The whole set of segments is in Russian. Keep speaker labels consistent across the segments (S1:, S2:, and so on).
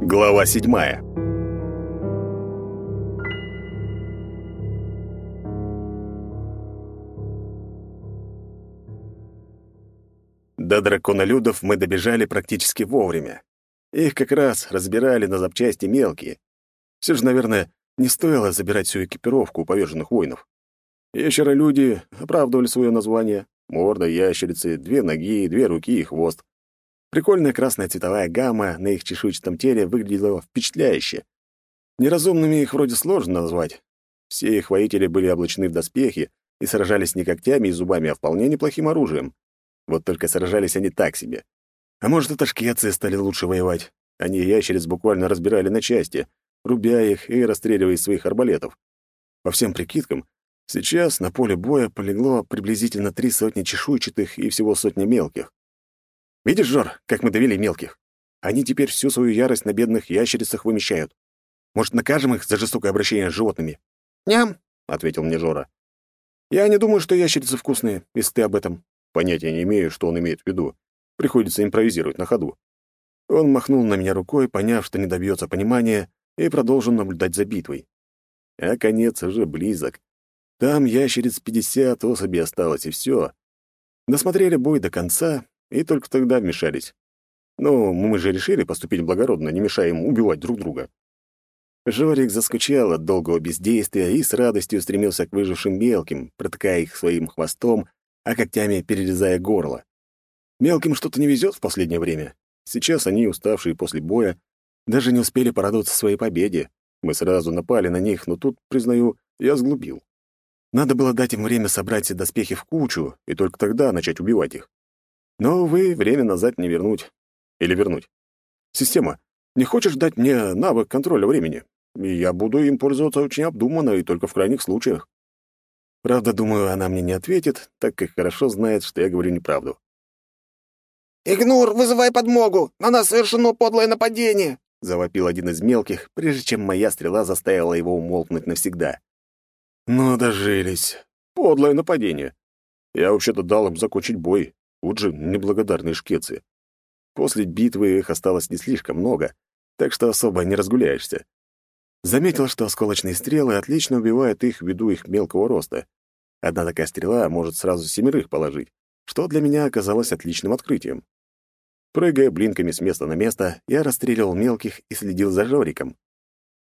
S1: Глава седьмая До драконолюдов мы добежали практически вовремя. Их как раз разбирали на запчасти мелкие. Все же, наверное, не стоило забирать всю экипировку у поверженных воинов. Ящеролюди оправдывали свое название. Морда ящерицы, две ноги, две руки и хвост. Прикольная красная цветовая гамма на их чешуйчатом теле выглядела впечатляюще. Неразумными их вроде сложно назвать. Все их воители были облачены в доспехи и сражались не когтями и зубами, а вполне неплохим оружием. Вот только сражались они так себе. А может, это шкецы стали лучше воевать. Они ящериц буквально разбирали на части, рубя их и расстреливая из своих арбалетов. По всем прикидкам, сейчас на поле боя полегло приблизительно три сотни чешуйчатых и всего сотни мелких. Видишь, Жор, как мы довели мелких? Они теперь всю свою ярость на бедных ящерицах вымещают. Может, накажем их за жестокое обращение с животными? «Ням», — ответил мне Жора. «Я не думаю, что ящерицы вкусные, если ты об этом». Понятия не имею, что он имеет в виду. Приходится импровизировать на ходу. Он махнул на меня рукой, поняв, что не добьется понимания, и продолжил наблюдать за битвой. А конец уже близок. Там ящериц пятьдесят особей осталось, и все. Досмотрели бой до конца, и только тогда вмешались. Но мы же решили поступить благородно, не мешая им убивать друг друга. Жорик заскучал от долгого бездействия и с радостью стремился к выжившим мелким, протыкая их своим хвостом, а когтями перерезая горло. Мелким что-то не везет в последнее время. Сейчас они, уставшие после боя, даже не успели порадоваться своей победе. Мы сразу напали на них, но тут, признаю, я сглупил. Надо было дать им время собрать все доспехи в кучу и только тогда начать убивать их. Но, увы, время назад не вернуть. Или вернуть. Система, не хочешь дать мне навык контроля времени? Я буду им пользоваться очень обдуманно и только в крайних случаях. Правда, думаю, она мне не ответит, так как хорошо знает, что я говорю неправду.
S2: «Игнур, вызывай подмогу! На нас совершено подлое нападение!»
S1: — завопил один из мелких, прежде чем моя стрела заставила его умолкнуть навсегда. «Ну, дожились. Подлое нападение. Я вообще-то дал им закончить бой. Вот же неблагодарные шкецы. После битвы их осталось не слишком много, так что особо не разгуляешься. Заметил, что осколочные стрелы отлично убивают их ввиду их мелкого роста. Одна такая стрела может сразу семерых положить, что для меня оказалось отличным открытием. Прыгая блинками с места на место, я расстреливал мелких и следил за Жориком.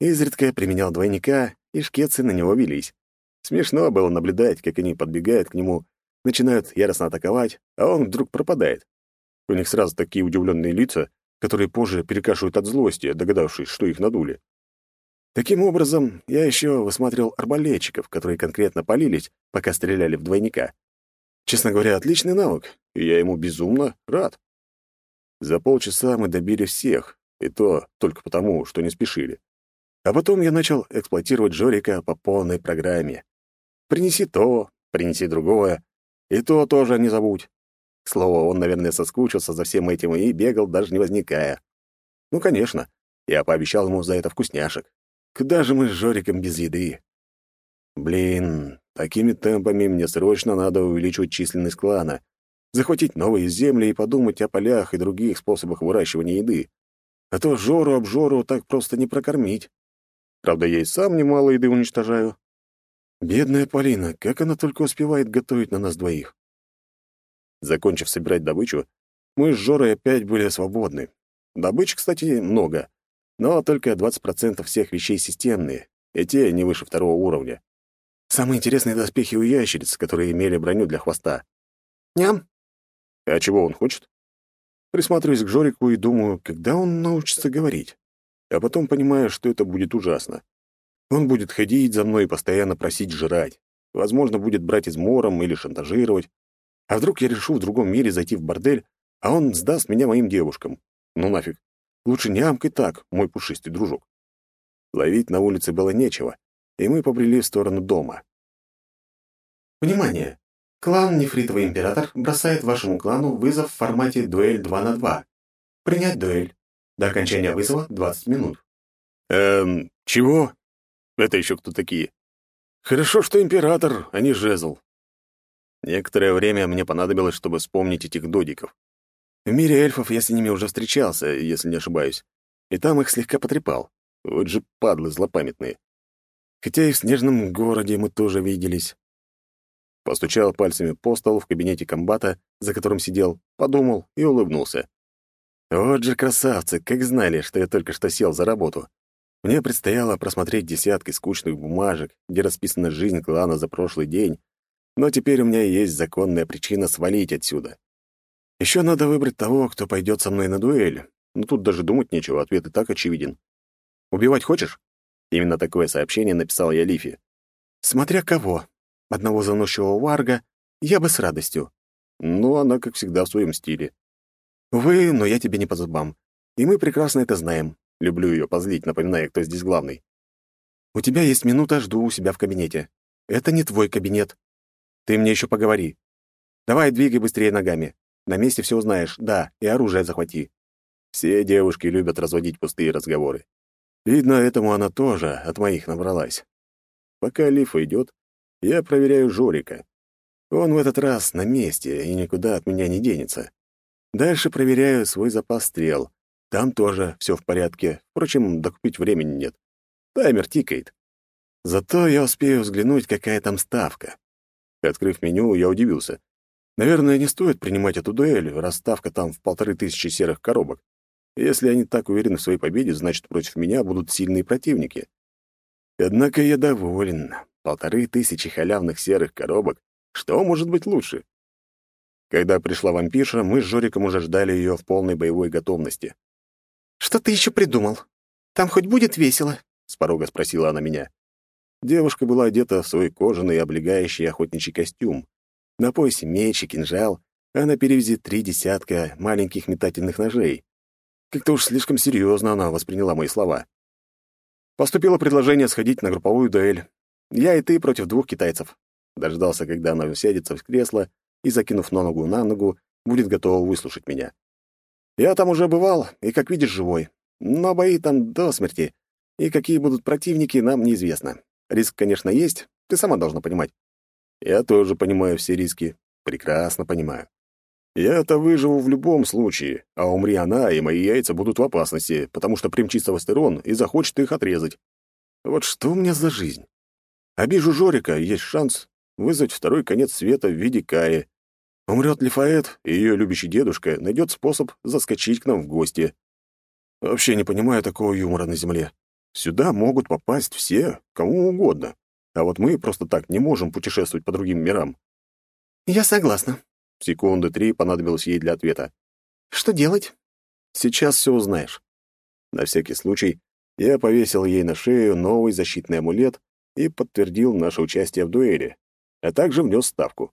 S1: Изредка применял двойника, и шкецы на него велись. Смешно было наблюдать, как они подбегают к нему, начинают яростно атаковать, а он вдруг пропадает. У них сразу такие удивленные лица, которые позже перекашивают от злости, догадавшись, что их надули. Таким образом, я еще высматривал арбалетчиков, которые конкретно полились, пока стреляли в двойника. Честно говоря, отличный навык, и я ему безумно рад. За полчаса мы добили всех, и то только потому, что не спешили. А потом я начал эксплуатировать Жорика по полной программе. Принеси то, принеси другое, и то тоже не забудь. К слову, он, наверное, соскучился за всем этим и бегал, даже не возникая. Ну, конечно, я пообещал ему за это вкусняшек. Куда же мы с Жориком без еды? Блин, такими темпами мне срочно надо увеличивать численность клана, захватить новые земли и подумать о полях и других способах выращивания еды. А то Жору-обжору так просто не прокормить. Правда, я и сам немало еды уничтожаю. Бедная Полина, как она только успевает готовить на нас двоих. Закончив собирать добычу, мы с Жорой опять были свободны. Добычи, кстати, много но только 20% всех вещей системные, и те не выше второго уровня. Самые интересные доспехи у ящериц, которые имели броню для хвоста. Ням. А чего он хочет? Присматриваюсь к Жорику и думаю, когда он научится говорить. А потом понимаю, что это будет ужасно. Он будет ходить за мной и постоянно просить жрать. Возможно, будет брать измором или шантажировать. А вдруг я решу в другом мире зайти в бордель, а он сдаст меня моим девушкам? Ну нафиг. Лучше не амкой так, мой пушистый дружок. Ловить на улице было нечего, и мы побрели в сторону дома.
S3: Внимание! Клан Нефритовый Император бросает вашему клану вызов в формате дуэль 2 на 2. Принять дуэль. До окончания вызова 20 минут.
S1: Эм, чего? Это еще кто такие? Хорошо, что император, а не жезл. Некоторое время мне понадобилось, чтобы вспомнить этих додиков. В мире эльфов я с ними уже встречался, если не ошибаюсь, и там их слегка потрепал. Вот же падлы злопамятные. Хотя и в снежном городе мы тоже виделись. Постучал пальцами по столу в кабинете комбата, за которым сидел, подумал и улыбнулся. Вот же красавцы, как знали, что я только что сел за работу. Мне предстояло просмотреть десятки скучных бумажек, где расписана жизнь клана за прошлый день, но теперь у меня есть законная причина свалить отсюда. Еще надо выбрать того, кто пойдет со мной на дуэль. Но тут даже думать нечего, ответ и так очевиден. «Убивать хочешь?» Именно такое сообщение написал я Лифи. «Смотря кого. Одного заносчивого варга я бы с радостью». Ну, она, как всегда, в своем стиле. «Вы, но я тебе не по зубам. И мы прекрасно это знаем. Люблю ее позлить, напоминая, кто здесь главный. У тебя есть минута, жду у себя в кабинете. Это не твой кабинет. Ты мне еще поговори. Давай, двигай быстрее ногами. На месте все узнаешь. Да, и оружие захвати. Все девушки любят разводить пустые разговоры. Видно, этому она тоже от моих набралась. Пока Лифа идет, я проверяю Жорика. Он в этот раз на месте и никуда от меня не денется. Дальше проверяю свой запас стрел, там тоже все в порядке. Впрочем, докупить времени нет. Таймер тикает. Зато я успею взглянуть, какая там ставка. Открыв меню, я удивился. Наверное, не стоит принимать эту дуэль, раз ставка там в полторы тысячи серых коробок. Если они так уверены в своей победе, значит, против меня будут сильные противники. Однако я доволен. Полторы тысячи халявных серых коробок. Что может быть лучше? Когда пришла вампирша, мы с Жориком уже ждали ее в полной боевой готовности.
S2: «Что ты еще придумал? Там хоть будет весело?» — с порога спросила она меня.
S1: Девушка была одета в свой кожаный облегающий охотничий костюм. На поясе меч и кинжал, а на перевязи три десятка маленьких метательных ножей. Как-то уж слишком серьезно она восприняла мои слова. Поступило предложение сходить на групповую дуэль. Я и ты против двух китайцев. Дождался, когда она усядется в кресло и, закинув на ногу на ногу, будет готова выслушать меня. Я там уже бывал, и, как видишь, живой. Но бои там до смерти, и какие будут противники, нам неизвестно. Риск, конечно, есть, ты сама должна понимать. Я тоже понимаю все риски, прекрасно понимаю. Я-то выживу в любом случае, а умри она, и мои яйца будут в опасности, потому что примчится Вастерон и захочет их отрезать. Вот что у меня за жизнь? Обижу Жорика, есть шанс вызвать второй конец света в виде Каи, Умрет Лифаэт, и ее любящий дедушка найдет способ заскочить к нам в гости. Вообще не понимаю такого юмора на Земле. Сюда могут попасть все, кому угодно. А вот мы просто так не можем путешествовать по другим мирам.
S2: Я согласна.
S1: Секунды три понадобилось ей для ответа.
S2: Что делать?
S1: Сейчас все узнаешь. На всякий случай я повесил ей на шею новый защитный амулет и подтвердил наше участие в дуэли, а также внес ставку.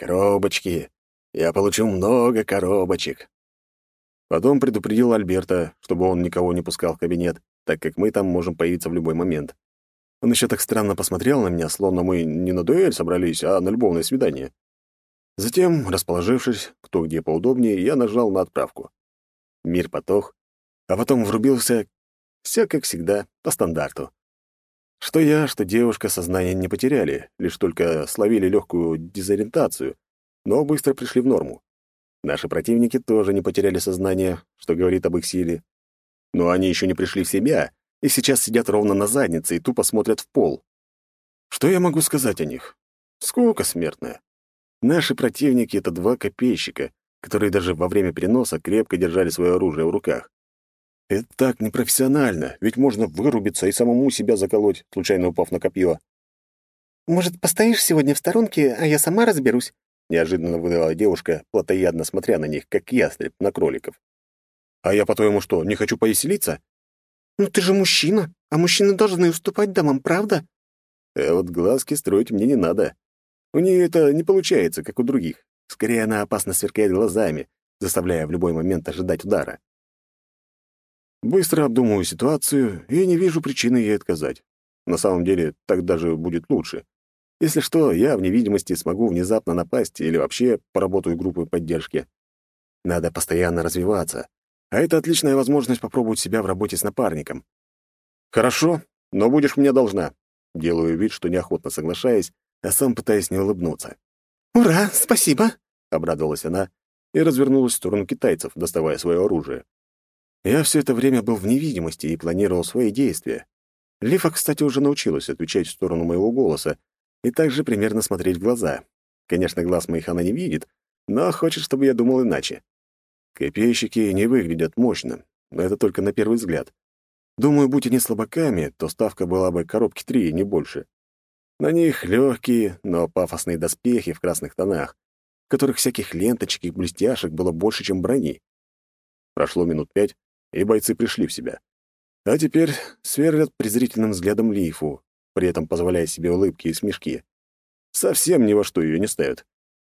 S1: Коробочки. Я получу много коробочек. Потом предупредил Альберта, чтобы он никого не пускал в кабинет, так как мы там можем появиться в любой момент. Он еще так странно посмотрел на меня, словно мы не на дуэль собрались, а на любовное свидание. Затем, расположившись, кто где поудобнее, я нажал на отправку. Мир потох, а потом врубился, все как всегда, по стандарту. Что я, что девушка сознание не потеряли, лишь только словили легкую дезориентацию, но быстро пришли в норму. Наши противники тоже не потеряли сознание, что говорит об их силе. Но они еще не пришли в себя и сейчас сидят ровно на заднице и тупо смотрят в пол. Что я могу сказать о них? Скука смертная. Наши противники — это два копейщика, которые даже во время переноса крепко держали свое оружие в руках. Это так непрофессионально, ведь можно вырубиться и самому себя заколоть, случайно упав на копье.
S2: «Может, постоишь сегодня в сторонке, а я сама разберусь?»
S1: Неожиданно выдала девушка, плотоядно смотря на них, как ястреб на кроликов. «А я, по-твоему, что, не хочу повеселиться?»
S2: «Ну ты же мужчина, а мужчины должны уступать дамам, правда?»
S1: А вот глазки строить мне не надо. У нее это не получается, как у других. Скорее, она опасно сверкает глазами, заставляя в любой момент ожидать удара. Быстро обдумываю ситуацию и не вижу причины ей отказать. На самом деле, так даже будет лучше. Если что, я в невидимости смогу внезапно напасть или вообще поработаю группой поддержки. Надо постоянно развиваться. А это отличная возможность попробовать себя в работе с напарником. Хорошо, но будешь мне должна. Делаю вид, что неохотно соглашаясь, а сам пытаясь не улыбнуться.
S2: «Ура, спасибо!»
S1: — обрадовалась она и развернулась в сторону китайцев, доставая свое оружие. Я все это время был в невидимости и планировал свои действия. Лифа, кстати, уже научилась отвечать в сторону моего голоса и также примерно смотреть в глаза. Конечно, глаз моих она не видит, но хочет, чтобы я думал иначе. Копейщики не выглядят мощно, но это только на первый взгляд. Думаю, будь они слабаками, то ставка была бы коробки три, не больше. На них легкие, но пафосные доспехи в красных тонах, в которых всяких ленточек и блестяшек было больше, чем брони. Прошло минут пять, и бойцы пришли в себя. А теперь сверлят презрительным взглядом лифу, при этом позволяя себе улыбки и смешки. Совсем ни во что ее не ставят.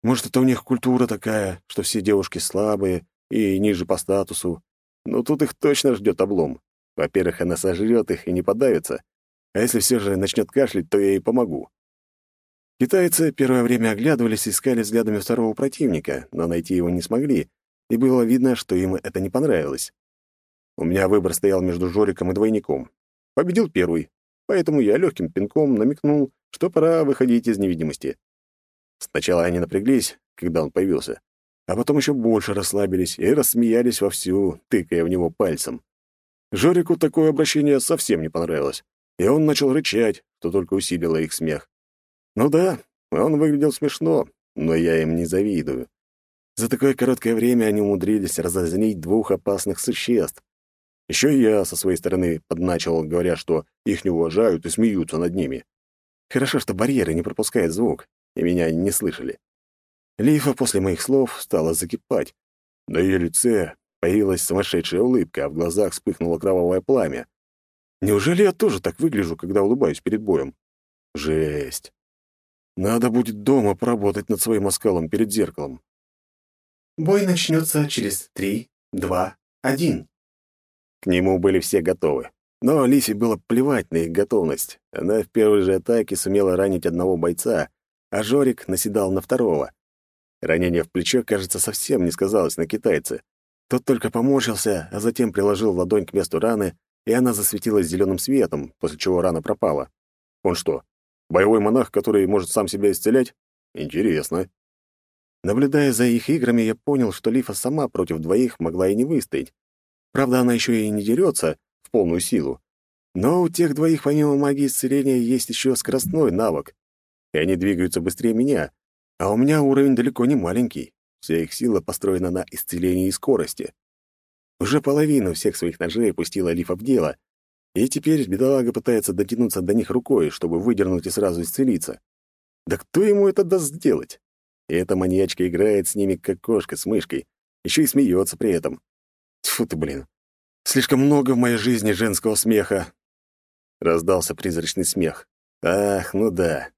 S1: Может, это у них культура такая, что все девушки слабые и ниже по статусу. Но тут их точно ждет облом. Во-первых, она сожрет их и не подавится. А если все же начнет кашлять, то я ей помогу. Китайцы первое время оглядывались и искали взглядами второго противника, но найти его не смогли, и было видно, что им это не понравилось. У меня выбор стоял между Жориком и двойником. Победил первый, поэтому я легким пинком намекнул, что пора выходить из невидимости. Сначала они напряглись, когда он появился, а потом еще больше расслабились и рассмеялись вовсю, тыкая в него пальцем. Жорику такое обращение совсем не понравилось, и он начал рычать, что только усилило их смех. Ну да, он выглядел смешно, но я им не завидую. За такое короткое время они умудрились разознить двух опасных существ. Еще я со своей стороны подначил, говоря, что их не уважают и смеются над ними. Хорошо, что барьеры не пропускают звук, и меня не слышали. Лифа после моих слов стала закипать. На ее лице появилась сумасшедшая улыбка, а в глазах вспыхнуло кровавое пламя. Неужели я тоже так выгляжу, когда улыбаюсь перед боем? Жесть. Надо будет дома поработать над своим оскалом перед зеркалом.
S3: Бой начнется через три, два, один.
S1: К нему были все готовы. Но Лисе было плевать на их готовность. Она в первой же атаке сумела ранить одного бойца, а Жорик наседал на второго. Ранение в плечо, кажется, совсем не сказалось на китайце. Тот только поморщился, а затем приложил ладонь к месту раны, и она засветилась зеленым светом, после чего рана пропала. Он что, боевой монах, который может сам себя исцелять? Интересно. Наблюдая за их играми, я понял, что Лифа сама против двоих могла и не выстоять. Правда, она еще и не дерется в полную силу. Но у тех двоих помимо магии исцеления есть еще скоростной навык и они двигаются быстрее меня, а у меня уровень далеко не маленький. Вся их сила построена на исцелении и скорости. Уже половину всех своих ножей пустила Лифа в дело, и теперь бедолага пытается дотянуться до них рукой, чтобы выдернуть и сразу исцелиться. Да кто ему это даст сделать? И эта маньячка играет с ними, как кошка с мышкой, еще и смеется при этом. Тьфу ты, блин. Слишком много в моей жизни женского смеха. Раздался призрачный смех. Ах, ну да.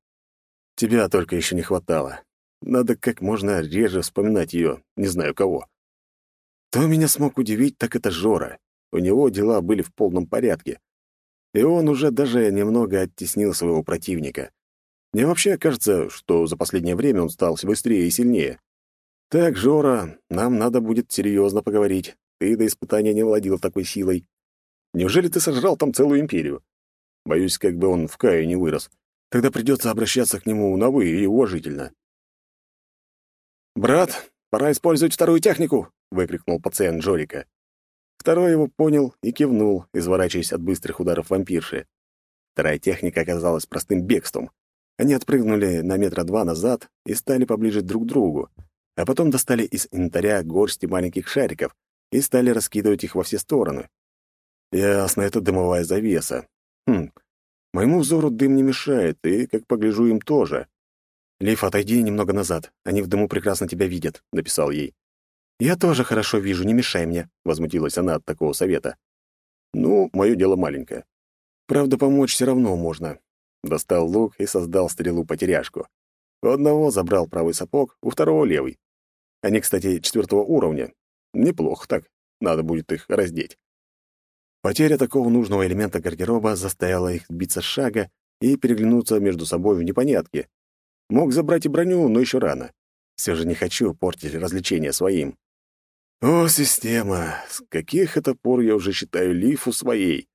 S1: Тебя только еще не хватало. Надо как можно реже вспоминать ее, не знаю кого. Кто меня смог удивить, так это Жора. У него дела были в полном порядке. И он уже даже немного оттеснил своего противника. Мне вообще кажется, что за последнее время он стал быстрее и сильнее. Так, Жора, нам надо будет серьезно поговорить. Ты до испытания не владел такой силой. Неужели ты сожрал там целую империю? Боюсь, как бы он в Кае не вырос. Тогда придется обращаться к нему на «вы» и уважительно. «Брат, пора использовать вторую технику!» — выкрикнул пациент Джорика. Второй его понял и кивнул, изворачиваясь от быстрых ударов вампирши. Вторая техника оказалась простым бегством. Они отпрыгнули на метра два назад и стали поближе друг к другу, а потом достали из инвентаря горсти маленьких шариков и стали раскидывать их во все стороны. Ясно, это дымовая завеса. Хм, Моему взору дым не мешает, и, как погляжу, им тоже. «Лиф, отойди немного назад. Они в дыму прекрасно тебя видят», — написал ей. «Я тоже хорошо вижу, не мешай мне», — возмутилась она от такого совета. «Ну, мое дело маленькое. Правда, помочь все равно можно». Достал лук и создал стрелу-потеряшку. У одного забрал правый сапог, у второго — левый. Они, кстати, четвертого уровня. Неплохо так. Надо будет их раздеть. Потеря такого нужного элемента гардероба заставила их сбиться с шага и переглянуться между собой в непонятке. Мог забрать и броню, но еще рано. Все же не хочу портить развлечения своим. О, система! С каких это пор я уже считаю Лифу своей?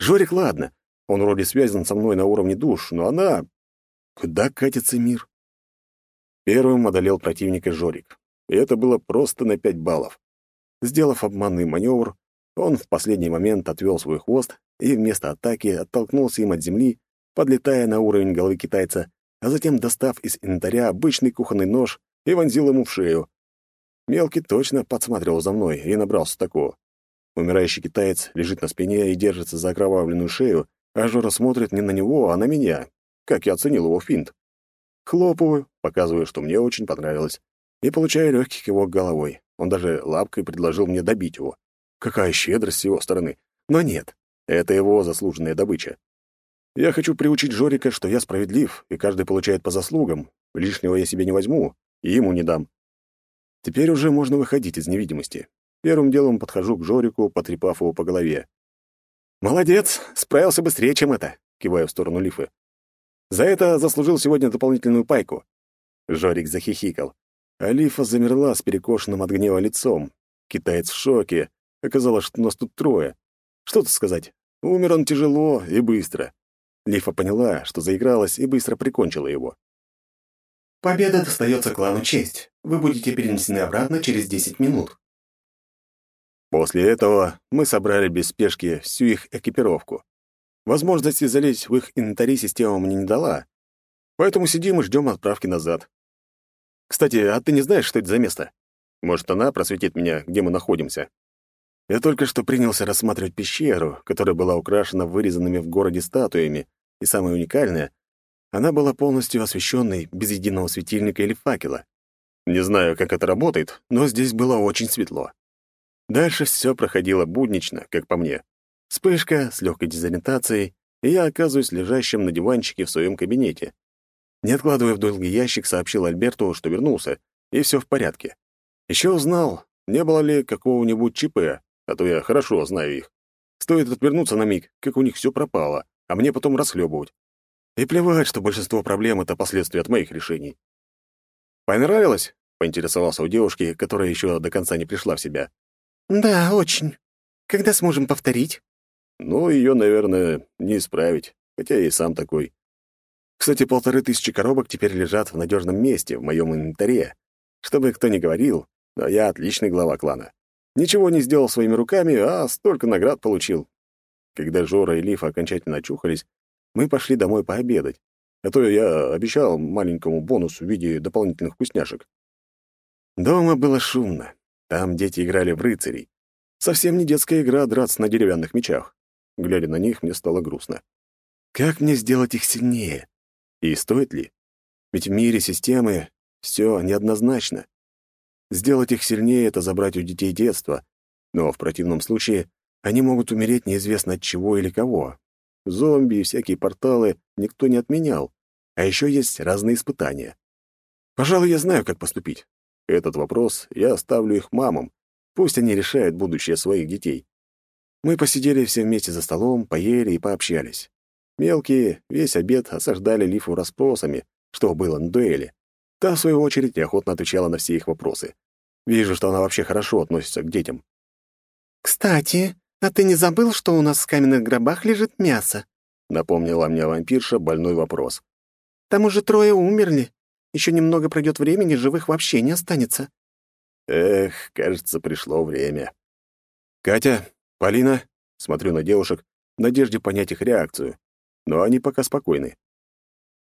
S1: Жорик, ладно, он вроде связан со мной на уровне душ, но она... Куда катится мир? Первым одолел противника Жорик. И это было просто на пять баллов. Сделав обманный маневр, он в последний момент отвел свой хвост и вместо атаки оттолкнулся им от земли, подлетая на уровень головы китайца, а затем, достав из инвентаря обычный кухонный нож, и вонзил ему в шею. Мелкий точно подсматривал за мной и набрался такого. Умирающий китаец лежит на спине и держится за окровавленную шею, а Жора смотрит не на него, а на меня, как я оценил его финт. Хлопаю, показываю, что мне очень понравилось, и получаю легкий кивок головой. Он даже лапкой предложил мне добить его. Какая щедрость с его стороны. Но нет, это его заслуженная добыча. Я хочу приучить Жорика, что я справедлив, и каждый получает по заслугам. Лишнего я себе не возьму, и ему не дам. Теперь уже можно выходить из невидимости. Первым делом подхожу к Жорику, потрепав его по голове. «Молодец! Справился быстрее, чем это!» — киваю в сторону Лифы. «За это заслужил сегодня дополнительную пайку». Жорик захихикал. А Лифа замерла с перекошенным от гнева лицом. Китаец в шоке. Оказалось, что нас тут трое. Что тут сказать? Умер он тяжело и быстро. Лифа поняла, что заигралась, и быстро прикончила его.
S3: Победа достается клану Честь. Вы будете перенесены обратно через 10 минут.
S1: После этого мы собрали без спешки всю их экипировку. Возможности залезть в их инвентари система мне не дала, поэтому сидим и ждем отправки назад. Кстати, а ты не знаешь, что это за место? Может, она просветит меня, где мы находимся? Я только что принялся рассматривать пещеру, которая была украшена вырезанными в городе статуями, и самое уникальное она была полностью освещенной, без единого светильника или факела. Не знаю, как это работает, но здесь было очень светло. Дальше все проходило буднично, как по мне. Вспышка с легкой дезориентацией, и я оказываюсь лежащим на диванчике в своем кабинете. Не откладывая в долгий ящик, сообщил Альберту, что вернулся, и все в порядке. Еще узнал, не было ли какого-нибудь ЧП, а то я хорошо знаю их. Стоит отвернуться на миг, как у них все пропало, а мне потом расхлебывать. И плевать, что большинство проблем — это последствия от моих решений. «Понравилось?» — поинтересовался у девушки, которая еще до конца не пришла в себя.
S2: «Да, очень. Когда сможем повторить?»
S1: «Ну, ее, наверное, не исправить, хотя я и сам такой. Кстати, полторы тысячи коробок теперь лежат в надежном месте, в моем инвентаре. Чтобы кто ни говорил, но я отличный глава клана. Ничего не сделал своими руками, а столько наград получил. Когда Жора и Лиф окончательно очухались, мы пошли домой пообедать, а то я обещал маленькому бонус в виде дополнительных вкусняшек. Дома было шумно. Там дети играли в рыцарей. Совсем не детская игра драться на деревянных мечах. Глядя на них, мне стало грустно. Как мне сделать их сильнее? И стоит ли? Ведь в мире системы все неоднозначно. Сделать их сильнее — это забрать у детей детство, но в противном случае они могут умереть неизвестно от чего или кого, Зомби и всякие порталы никто не отменял. А еще есть разные испытания. Пожалуй, я знаю, как поступить. Этот вопрос я оставлю их мамам. Пусть они решают будущее своих детей. Мы посидели все вместе за столом, поели и пообщались. Мелкие весь обед осаждали Лифу расспросами, что было на дуэли. Та, в свою очередь, охотно отвечала на все их вопросы. Вижу, что она вообще хорошо относится к детям.
S2: «Кстати, «А ты не забыл, что у нас в каменных гробах лежит мясо?»
S1: — напомнила мне вампирша больной вопрос.
S2: «Там уже трое умерли. Еще немного пройдет времени, живых вообще не останется».
S1: Эх, кажется, пришло время. «Катя, Полина?» — смотрю на девушек в надежде понять их реакцию. Но они пока спокойны.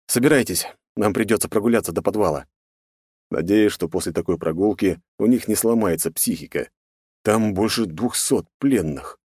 S1: «Собирайтесь, нам придется прогуляться до подвала». Надеюсь, что после такой прогулки у них не сломается психика. Там больше двухсот пленных.